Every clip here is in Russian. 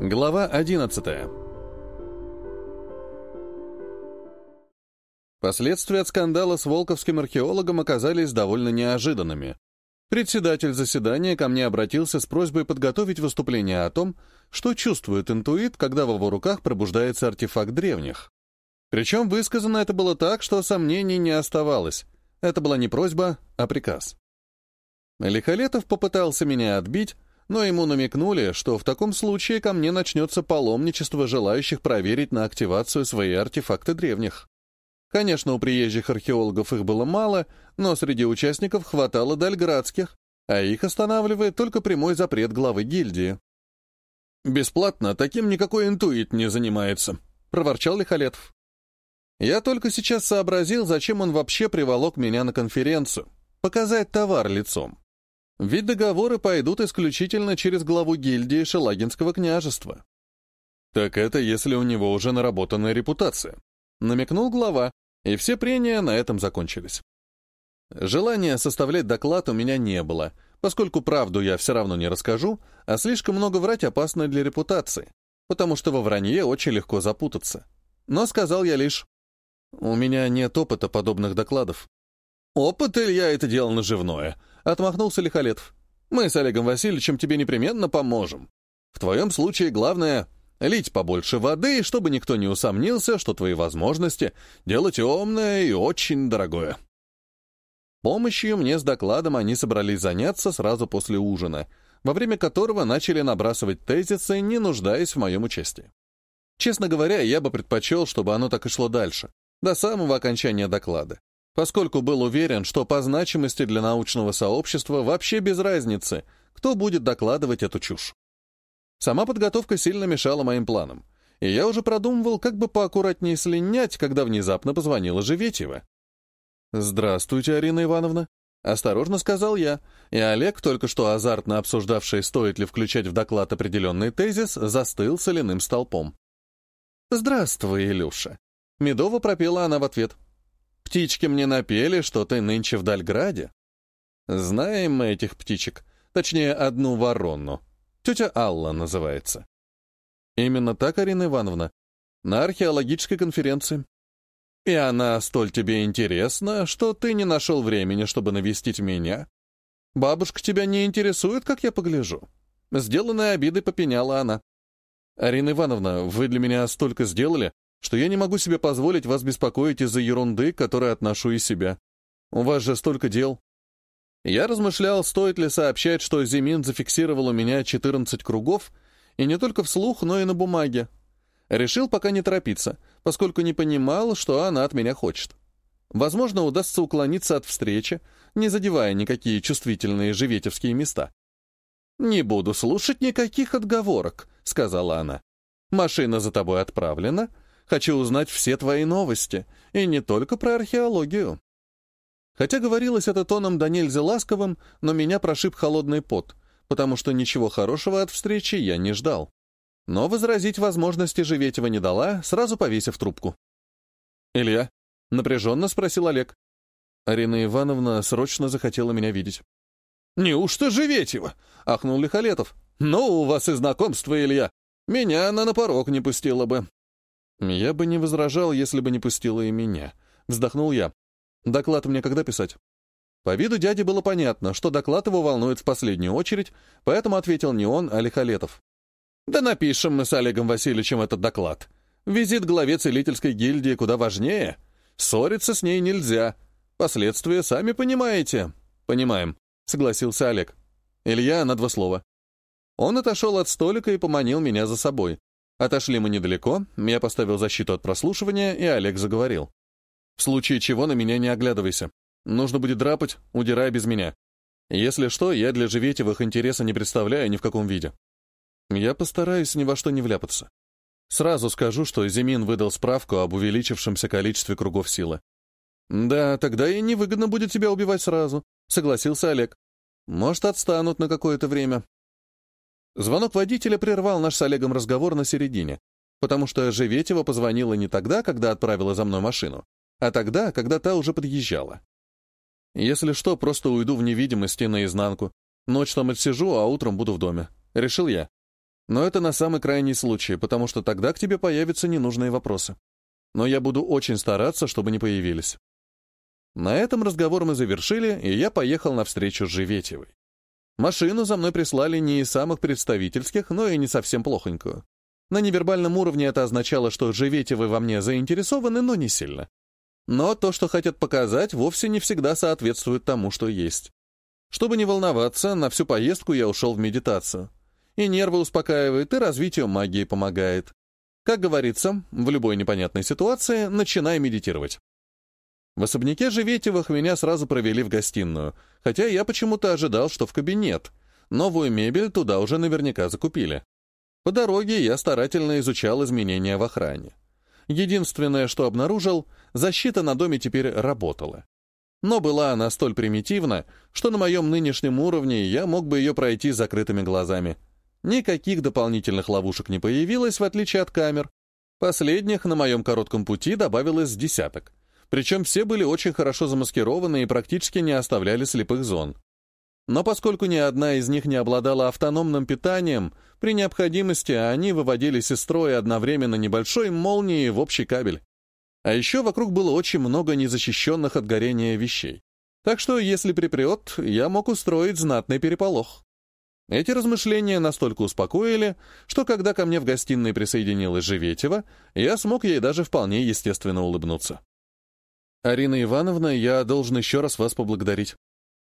Глава 11 Последствия от скандала с волковским археологом оказались довольно неожиданными. Председатель заседания ко мне обратился с просьбой подготовить выступление о том, что чувствует интуит, когда в его руках пробуждается артефакт древних. Причем высказано это было так, что сомнений не оставалось. Это была не просьба, а приказ. Лихолетов попытался меня отбить, но ему намекнули, что в таком случае ко мне начнется паломничество желающих проверить на активацию свои артефакты древних. Конечно, у приезжих археологов их было мало, но среди участников хватало дальградских, а их останавливает только прямой запрет главы гильдии. «Бесплатно таким никакой интуит не занимается», — проворчал Лихолетов. Я только сейчас сообразил, зачем он вообще приволок меня на конференцию. Показать товар лицом. Ведь договоры пойдут исключительно через главу гильдии Шелагинского княжества. Так это если у него уже наработанная репутация. Намекнул глава, и все прения на этом закончились. Желания составлять доклад у меня не было, поскольку правду я все равно не расскажу, а слишком много врать опасно для репутации, потому что во вранье очень легко запутаться. Но сказал я лишь, у меня нет опыта подобных докладов. Опыт, Илья, это дело наживное, Отмахнулся Лихолетов. «Мы с Олегом Васильевичем тебе непременно поможем. В твоем случае главное — лить побольше воды, чтобы никто не усомнился, что твои возможности — дело темное и очень дорогое». Помощью мне с докладом они собрались заняться сразу после ужина, во время которого начали набрасывать тезисы, не нуждаясь в моем участии. Честно говоря, я бы предпочел, чтобы оно так и шло дальше, до самого окончания доклада поскольку был уверен, что по значимости для научного сообщества вообще без разницы, кто будет докладывать эту чушь. Сама подготовка сильно мешала моим планам, и я уже продумывал, как бы поаккуратнее слинять, когда внезапно позвонила Живетьева. «Здравствуйте, Арина Ивановна», — осторожно сказал я, и Олег, только что азартно обсуждавший, стоит ли включать в доклад определенный тезис, застыл соляным столпом. «Здравствуй, Илюша», — медово пропела она в ответ. Птички мне напели, что ты нынче в Дальграде. Знаем мы этих птичек, точнее, одну ворону. Тетя Алла называется. Именно так, Арина Ивановна, на археологической конференции. И она столь тебе интересна, что ты не нашел времени, чтобы навестить меня. Бабушка тебя не интересует, как я погляжу. Сделанной обидой попеняла она. Арина Ивановна, вы для меня столько сделали, что я не могу себе позволить вас беспокоить из-за ерунды, которую отношу из себя. У вас же столько дел. Я размышлял, стоит ли сообщать, что Зимин зафиксировал у меня 14 кругов, и не только вслух, но и на бумаге. Решил пока не торопиться, поскольку не понимал, что она от меня хочет. Возможно, удастся уклониться от встречи, не задевая никакие чувствительные живетевские места. «Не буду слушать никаких отговорок», — сказала она. «Машина за тобой отправлена, Хочу узнать все твои новости, и не только про археологию. Хотя говорилось это тоном да нельзя ласковым, но меня прошиб холодный пот, потому что ничего хорошего от встречи я не ждал. Но возразить возможности Живетева не дала, сразу повесив трубку. «Илья?» — напряженно спросил Олег. Арина Ивановна срочно захотела меня видеть. «Неужто Живетева?» — ахнул Лихолетов. «Ну, у вас и знакомство, Илья. Меня она на порог не пустила бы. «Я бы не возражал, если бы не пустила и меня», — вздохнул я. «Доклад мне когда писать?» По виду дяди было понятно, что доклад его волнует в последнюю очередь, поэтому ответил не он, а Лихолетов. «Да напишем мы с Олегом Васильевичем этот доклад. Визит главе целительской гильдии куда важнее. Ссориться с ней нельзя. Последствия сами понимаете». «Понимаем», — согласился Олег. Илья на два слова. Он отошел от столика и поманил меня за собой. Отошли мы недалеко, я поставил защиту от прослушивания, и Олег заговорил. «В случае чего на меня не оглядывайся. Нужно будет драпать, удирай без меня. Если что, я для Живетевых интереса не представляю ни в каком виде. Я постараюсь ни во что не вляпаться. Сразу скажу, что Зимин выдал справку об увеличившемся количестве кругов силы. «Да, тогда и невыгодно будет тебя убивать сразу», — согласился Олег. «Может, отстанут на какое-то время. Звонок водителя прервал наш с Олегом разговор на середине, потому что Живетева позвонила не тогда, когда отправила за мной машину, а тогда, когда та уже подъезжала. Если что, просто уйду в невидимости наизнанку. Ночь там отсижу, а утром буду в доме. Решил я. Но это на самый крайний случай, потому что тогда к тебе появятся ненужные вопросы. Но я буду очень стараться, чтобы не появились. На этом разговор мы завершили, и я поехал на встречу с Живетевой. Машину за мной прислали не из самых представительских, но и не совсем плохонькую. На невербальном уровне это означало, что Живетевы во мне заинтересованы, но не сильно. Но то, что хотят показать, вовсе не всегда соответствует тому, что есть. Чтобы не волноваться, на всю поездку я ушел в медитацию. И нервы успокаивает, и развитию магии помогает. Как говорится, в любой непонятной ситуации начинай медитировать. В особняке Живетевых меня сразу провели в гостиную, хотя я почему-то ожидал, что в кабинет. Новую мебель туда уже наверняка закупили. По дороге я старательно изучал изменения в охране. Единственное, что обнаружил, защита на доме теперь работала. Но была она столь примитивна, что на моем нынешнем уровне я мог бы ее пройти с закрытыми глазами. Никаких дополнительных ловушек не появилось, в отличие от камер. Последних на моем коротком пути добавилось десяток. Причем все были очень хорошо замаскированы и практически не оставляли слепых зон. Но поскольку ни одна из них не обладала автономным питанием, при необходимости они выводились из строя одновременно небольшой молнией в общий кабель. А еще вокруг было очень много незащищенных от горения вещей. Так что, если припрет, я мог устроить знатный переполох. Эти размышления настолько успокоили, что когда ко мне в гостиной присоединилась Живетева, я смог ей даже вполне естественно улыбнуться. «Арина Ивановна, я должен еще раз вас поблагодарить.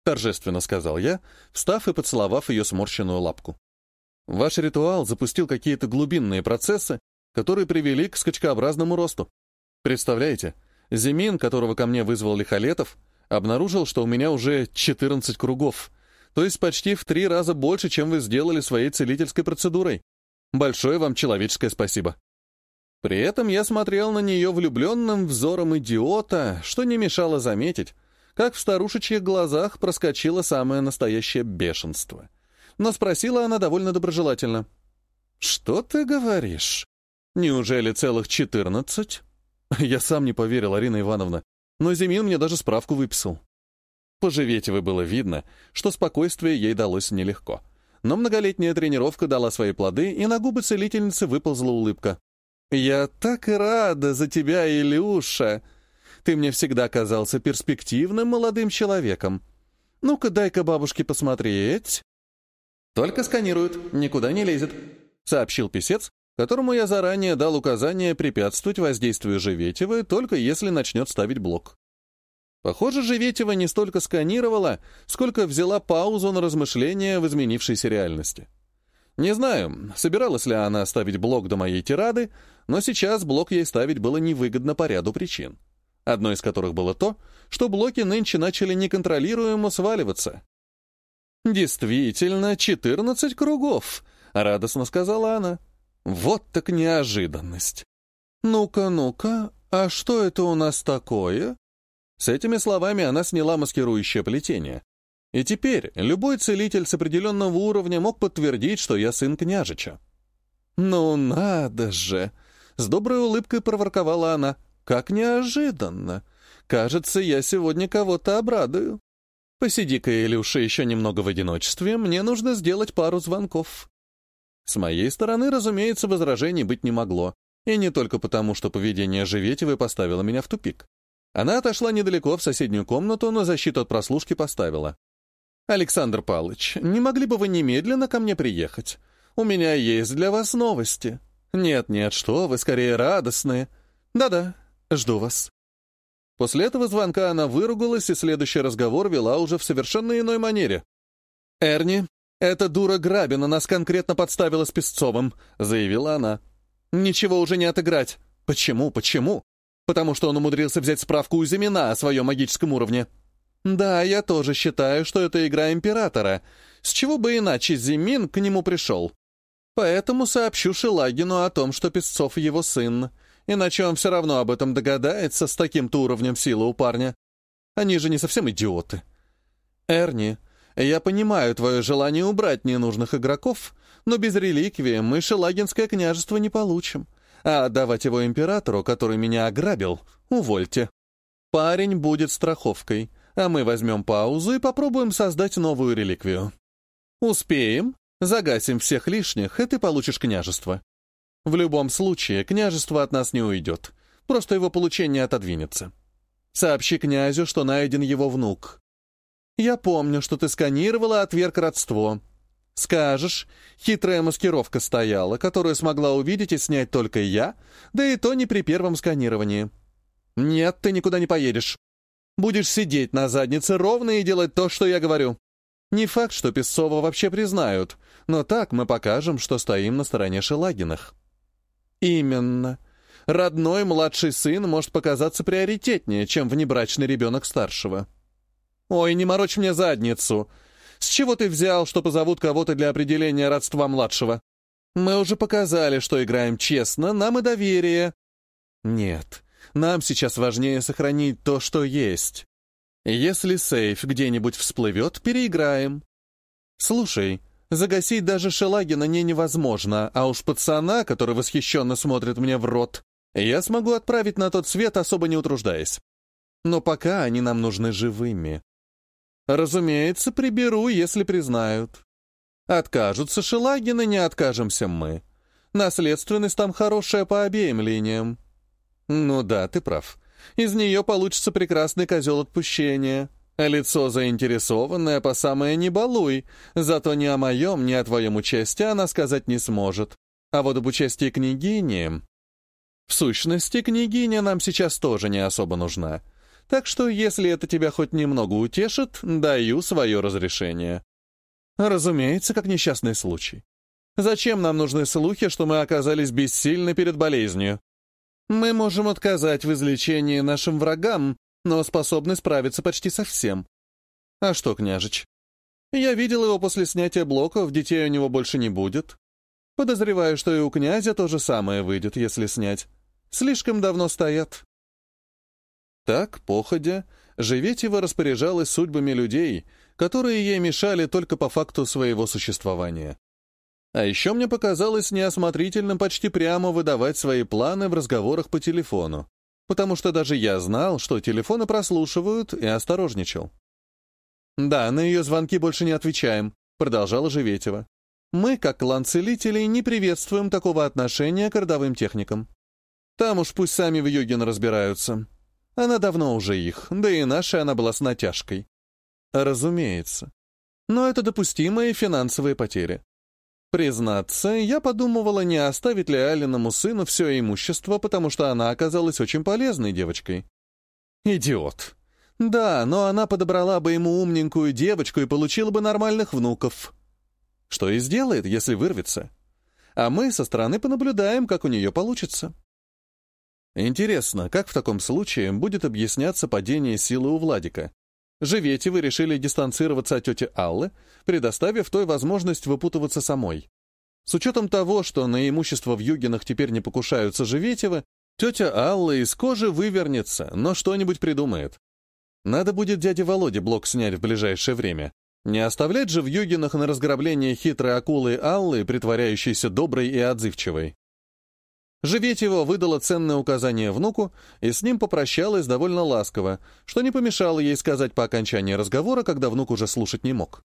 — торжественно сказал я, встав и поцеловав ее сморщенную лапку. «Ваш ритуал запустил какие-то глубинные процессы, которые привели к скачкообразному росту. Представляете, Зимин, которого ко мне вызвал Лихолетов, обнаружил, что у меня уже 14 кругов, то есть почти в три раза больше, чем вы сделали своей целительской процедурой. Большое вам человеческое спасибо». При этом я смотрел на нее влюбленным взором идиота, что не мешало заметить, как в старушечьих глазах проскочило самое настоящее бешенство. Но спросила она довольно доброжелательно. «Что ты говоришь? Неужели целых четырнадцать?» Я сам не поверил, Арина Ивановна, но Зимин мне даже справку выписал. По Живетевой было видно, что спокойствие ей далось нелегко. Но многолетняя тренировка дала свои плоды, и на губы целительницы выползла улыбка. «Я так рада за тебя, Илюша!» Ты мне всегда казался перспективным молодым человеком. Ну-ка, дай-ка бабушке посмотреть». «Только сканируют, никуда не лезет», — сообщил писец, которому я заранее дал указание препятствовать воздействию Живетева, только если начнет ставить блок. Похоже, Живетева не столько сканировала, сколько взяла паузу на размышления в изменившейся реальности. Не знаю, собиралась ли она ставить блок до моей тирады, но сейчас блок ей ставить было невыгодно по ряду причин одно из которых было то, что блоки нынче начали неконтролируемо сваливаться. «Действительно, 14 кругов», — радостно сказала она. «Вот так неожиданность! Ну-ка, ну-ка, а что это у нас такое?» С этими словами она сняла маскирующее плетение. И теперь любой целитель с определенного уровня мог подтвердить, что я сын княжича. «Ну надо же!» — с доброй улыбкой проворковала она. Как неожиданно. Кажется, я сегодня кого-то обрадую. Посиди-ка, Илюша, еще немного в одиночестве, мне нужно сделать пару звонков. С моей стороны, разумеется, возражений быть не могло. И не только потому, что поведение Живетевой поставило меня в тупик. Она отошла недалеко в соседнюю комнату, но защиту от прослушки поставила. «Александр Павлович, не могли бы вы немедленно ко мне приехать? У меня есть для вас новости». «Нет-нет, что вы, скорее радостные». «Да-да, Жду вас». После этого звонка она выругалась, и следующий разговор вела уже в совершенно иной манере. «Эрни, эта дура Грабина нас конкретно подставила с Песцовым», — заявила она. «Ничего уже не отыграть. Почему, почему? Потому что он умудрился взять справку у Зимина о своем магическом уровне. Да, я тоже считаю, что это игра Императора. С чего бы иначе Зимин к нему пришел? Поэтому сообщу Шелагину о том, что Песцов его сын, Иначе он все равно об этом догадается с таким-то уровнем силы у парня. Они же не совсем идиоты. Эрни, я понимаю твое желание убрать ненужных игроков, но без реликвии мы Шелагинское княжество не получим. А отдавать его императору, который меня ограбил, увольте. Парень будет страховкой, а мы возьмем паузу и попробуем создать новую реликвию. Успеем? Загасим всех лишних, и ты получишь княжество. В любом случае, княжество от нас не уйдет. Просто его получение отодвинется. Сообщи князю, что найден его внук. Я помню, что ты сканировала отверг родство. Скажешь, хитрая маскировка стояла, которую смогла увидеть и снять только я, да и то не при первом сканировании. Нет, ты никуда не поедешь. Будешь сидеть на заднице ровно и делать то, что я говорю. Не факт, что Песцова вообще признают, но так мы покажем, что стоим на стороне Шелагинах. Именно. Родной младший сын может показаться приоритетнее, чем внебрачный ребенок старшего. Ой, не морочь мне задницу. С чего ты взял, что позовут кого-то для определения родства младшего? Мы уже показали, что играем честно, нам и доверие. Нет, нам сейчас важнее сохранить то, что есть. Если сейф где-нибудь всплывет, переиграем. Слушай, загасить даже Шелагина не невозможно, а уж пацана, который восхищенно смотрит мне в рот, я смогу отправить на тот свет, особо не утруждаясь. Но пока они нам нужны живыми. Разумеется, приберу, если признают. Откажутся Шелагины, не откажемся мы. Наследственность там хорошая по обеим линиям. Ну да, ты прав. Из нее получится прекрасный козел отпущения. А лицо заинтересованное по самое не балуй, зато ни о моем, ни о твоем участии она сказать не сможет. А вот об участии княгини... В сущности, княгиня нам сейчас тоже не особо нужна. Так что, если это тебя хоть немного утешит, даю свое разрешение. Разумеется, как несчастный случай. Зачем нам нужны слухи, что мы оказались бессильны перед болезнью? Мы можем отказать в излечении нашим врагам, но способны справиться почти со всем. А что, княжич? Я видел его после снятия блоков, детей у него больше не будет. Подозреваю, что и у князя то же самое выйдет, если снять. Слишком давно стоят. Так, походя, Живетева распоряжалась судьбами людей, которые ей мешали только по факту своего существования. А еще мне показалось неосмотрительным почти прямо выдавать свои планы в разговорах по телефону, потому что даже я знал, что телефоны прослушивают, и осторожничал. «Да, на ее звонки больше не отвечаем», — продолжала Живетева. «Мы, как клан целителей, не приветствуем такого отношения к родовым техникам. Там уж пусть сами в Югин разбираются. Она давно уже их, да и наша она была с натяжкой. Разумеется. Но это допустимые финансовые потери. Признаться, я подумывала, не оставить ли Алиному сыну все имущество, потому что она оказалась очень полезной девочкой. Идиот. Да, но она подобрала бы ему умненькую девочку и получила бы нормальных внуков. Что и сделает, если вырвется. А мы со стороны понаблюдаем, как у нее получится. Интересно, как в таком случае будет объясняться падение силы у Владика? Живете вы решили дистанцироваться от тети Аллы, предоставив той возможность выпутываться самой. С учетом того, что на имущество в Югинах теперь не покушаются Живетева, тетя Алла из кожи вывернется, но что-нибудь придумает. Надо будет дяде Володе блок снять в ближайшее время. Не оставлять же в Югинах на разграбление хитрой акулы Аллы, притворяющейся доброй и отзывчивой. Живетева выдала ценное указание внуку и с ним попрощалась довольно ласково, что не помешало ей сказать по окончании разговора, когда внук уже слушать не мог.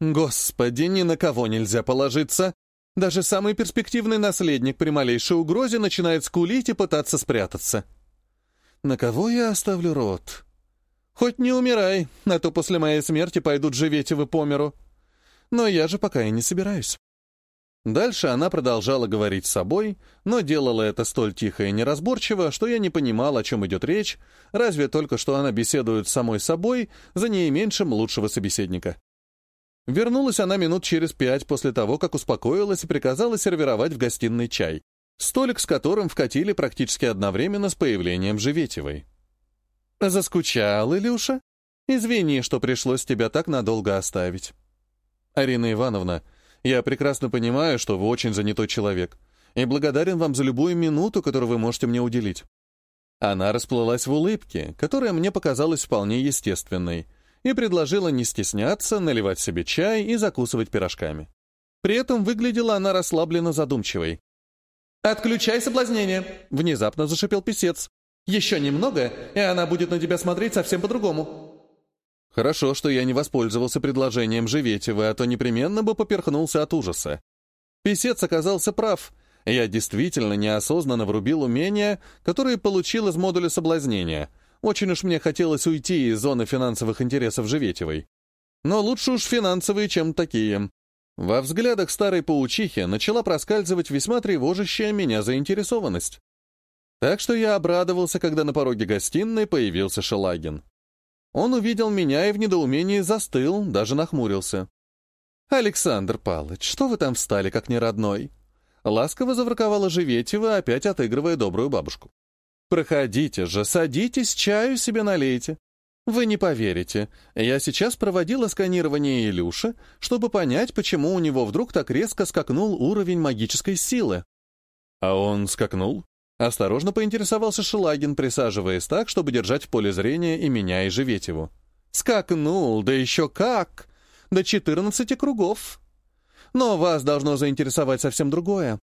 «Господи, ни на кого нельзя положиться. Даже самый перспективный наследник при малейшей угрозе начинает скулить и пытаться спрятаться. На кого я оставлю рот? Хоть не умирай, а то после моей смерти пойдут Живетевы по миру. Но я же пока и не собираюсь». Дальше она продолжала говорить с собой, но делала это столь тихо и неразборчиво, что я не понимал, о чем идет речь, разве только что она беседует с самой собой за неименьшим лучшего собеседника. Вернулась она минут через пять после того, как успокоилась и приказала сервировать в гостиной чай, столик с которым вкатили практически одновременно с появлением Живетевой. «Заскучал, Илюша? Извини, что пришлось тебя так надолго оставить». «Арина Ивановна, — я прекрасно понимаю, что вы очень занятой человек, и благодарен вам за любую минуту, которую вы можете мне уделить». Она расплылась в улыбке, которая мне показалась вполне естественной, и предложила не стесняться, наливать себе чай и закусывать пирожками. При этом выглядела она расслабленно задумчивой. «Отключай соблазнение!» — внезапно зашипел писец. «Еще немного, и она будет на тебя смотреть совсем по-другому». Хорошо, что я не воспользовался предложением Живетева, а то непременно бы поперхнулся от ужаса. Песец оказался прав. Я действительно неосознанно врубил умения, которые получил из модуля соблазнения. Очень уж мне хотелось уйти из зоны финансовых интересов Живетевой. Но лучше уж финансовые, чем такие. Во взглядах старой паучихи начала проскальзывать весьма тревожащая меня заинтересованность. Так что я обрадовался, когда на пороге гостиной появился Шелагин. Он увидел меня и в недоумении застыл, даже нахмурился. «Александр Палыч, что вы там встали, как неродной?» Ласково завраковала Живетева, опять отыгрывая добрую бабушку. «Проходите же, садитесь, чаю себе налейте. Вы не поверите, я сейчас проводила сканирование Илюши, чтобы понять, почему у него вдруг так резко скакнул уровень магической силы». «А он скакнул?» Осторожно поинтересовался Шелагин, присаживаясь так, чтобы держать в поле зрения и меня, и Живетеву. «Скакнул, да еще как! До четырнадцати кругов! Но вас должно заинтересовать совсем другое.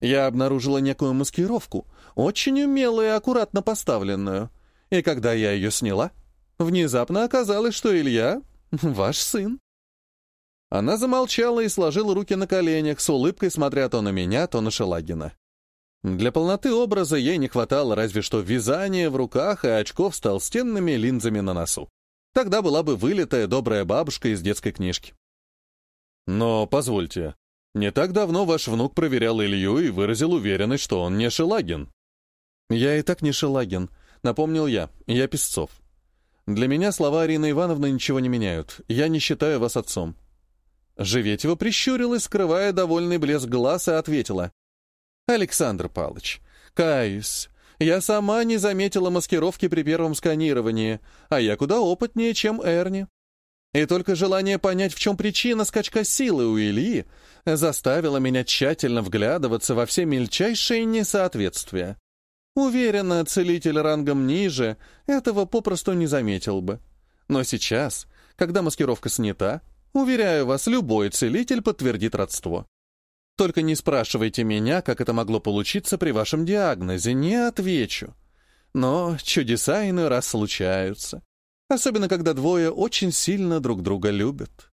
Я обнаружила некую маскировку, очень умелую и аккуратно поставленную. И когда я ее сняла, внезапно оказалось, что Илья — ваш сын». Она замолчала и сложила руки на коленях, с улыбкой смотря то на меня, то на Шелагина. Для полноты образа ей не хватало разве что вязания в руках и очков с толстенными линзами на носу. Тогда была бы вылитая добрая бабушка из детской книжки. Но, позвольте, не так давно ваш внук проверял Илью и выразил уверенность, что он не Шелагин. Я и так не Шелагин, напомнил я, я Песцов. Для меня слова Арины Ивановны ничего не меняют, я не считаю вас отцом. Живетева прищурилась, скрывая довольный блеск глаз, и ответила. «Александр Палыч, каюсь. Я сама не заметила маскировки при первом сканировании, а я куда опытнее, чем Эрни. И только желание понять, в чем причина скачка силы у Ильи, заставило меня тщательно вглядываться во все мельчайшие несоответствия. Уверена, целитель рангом ниже этого попросту не заметил бы. Но сейчас, когда маскировка снята, уверяю вас, любой целитель подтвердит родство. Только не спрашивайте меня, как это могло получиться при вашем диагнозе, не отвечу. Но чудеса иной раз случаются. Особенно, когда двое очень сильно друг друга любят.